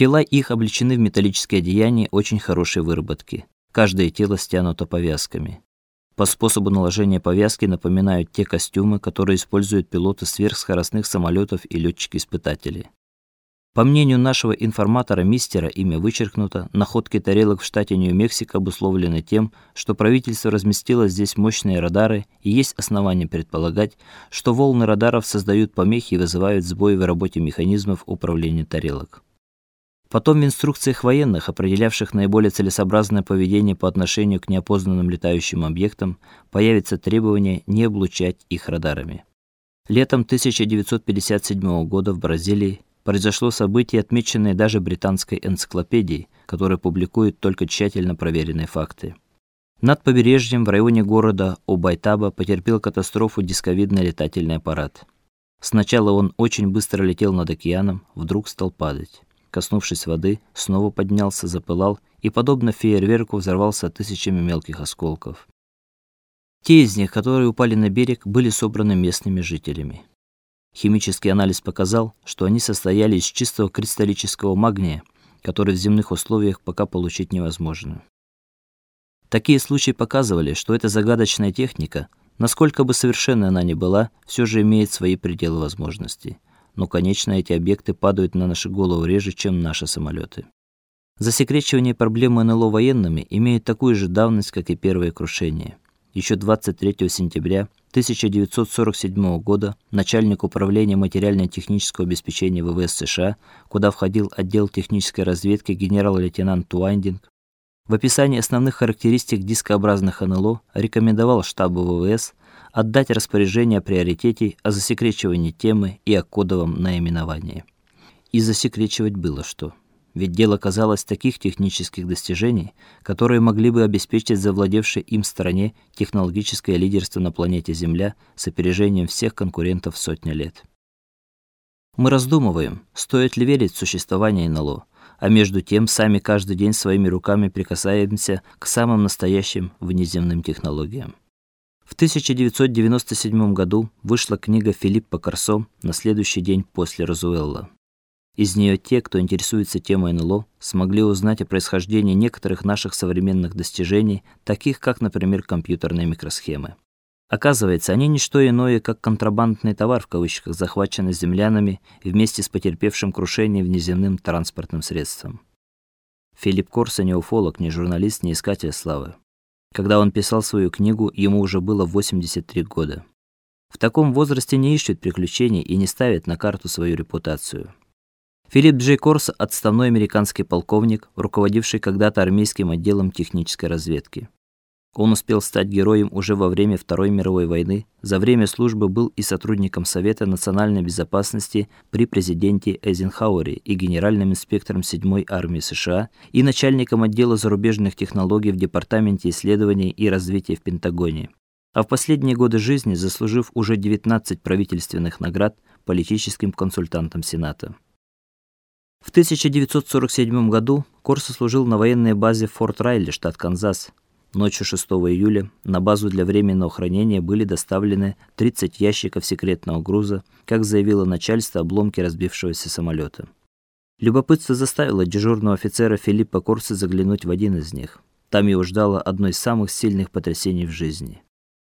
Тела их облечены в металлические одеяния очень хорошей выработки. Каждое тело стянуто повязками. По способу наложения повязки напоминают те костюмы, которые используют пилоты сверхскоростных самолетов и летчики испытатели По мнению нашего информатора мистера, имя вычеркнуто, находки тарелок в штате Нью-Мексико обусловлены тем, что правительство разместило здесь мощные радары, и есть основания предполагать, что волны радаров создают помехи и вызывают сбои в работе механизмов управления тарелок. Потом в инструкциях военных, определявших наиболее целесообразное поведение по отношению к неопознанным летающим объектам, появится требование не облучать их радарами. Летом 1957 года в Бразилии произошло событие, отмеченное даже британской энциклопедией, которая публикует только тщательно проверенные факты. Над побережьем в районе города Обайтаба потерпел катастрофу дисковидный летательный аппарат. Сначала он очень быстро летел над океаном, вдруг стал падать коснувшись воды, снова поднялся, запылал и подобно фейерверку взорвался тысячами мелких осколков. Те из них, которые упали на берег, были собраны местными жителями. Химический анализ показал, что они состояли из чистого кристаллического магния, который в земных условиях пока получить невозможно. Такие случаи показывали, что эта загадочная техника, насколько бы совершенной она ни была, все же имеет свои пределы возможностей но, конечно, эти объекты падают на наши головы реже, чем наши самолеты. Засекречивание проблемы НЛО военными имеет такую же давность, как и первое крушение. Еще 23 сентября 1947 года начальник управления материально-технического обеспечения ВВС США, куда входил отдел технической разведки генерал-лейтенант Туайндинг, в описании основных характеристик дискообразных НЛО рекомендовал штабу ВВС отдать распоряжение о приоритете, о засекречивании темы и о кодовом наименовании. И засекречивать было что. Ведь дело казалось таких технических достижений, которые могли бы обеспечить завладевшей им стране технологическое лидерство на планете Земля с опережением всех конкурентов сотни лет. Мы раздумываем, стоит ли верить в существование НЛО, а между тем сами каждый день своими руками прикасаемся к самым настоящим внеземным технологиям. В 1997 году вышла книга Филиппа Корсо «На следующий день после Розуэлла». Из нее те, кто интересуется темой НЛО, смогли узнать о происхождении некоторых наших современных достижений, таких как, например, компьютерные микросхемы. Оказывается, они не что иное, как контрабандный товар в кавычках, захваченный землянами вместе с потерпевшим крушение внеземным транспортным средством. Филипп Корсо не уфолог, не журналист, не искатель славы. Когда он писал свою книгу, ему уже было 83 года. В таком возрасте не ищут приключений и не ставят на карту свою репутацию. Филипп Джей Корс отставной американский полковник, руководивший когда-то армейским отделом технической разведки. Он успел стать героем уже во время Второй мировой войны, за время службы был и сотрудником Совета национальной безопасности при президенте Эйзенхауэре и генеральным инспектором 7-й армии США и начальником отдела зарубежных технологий в Департаменте исследований и развития в Пентагоне. А в последние годы жизни заслужив уже 19 правительственных наград политическим консультантом Сената. В 1947 году Корсо служил на военной базе Форт Райли, штат Канзас, Ночью 6 июля на базу для временного хранения были доставлены 30 ящиков секретного груза, как заявило начальство обломки разбившегося самолета. Любопытство заставило дежурного офицера Филиппа Корса заглянуть в один из них. Там его ждало одно из самых сильных потрясений в жизни.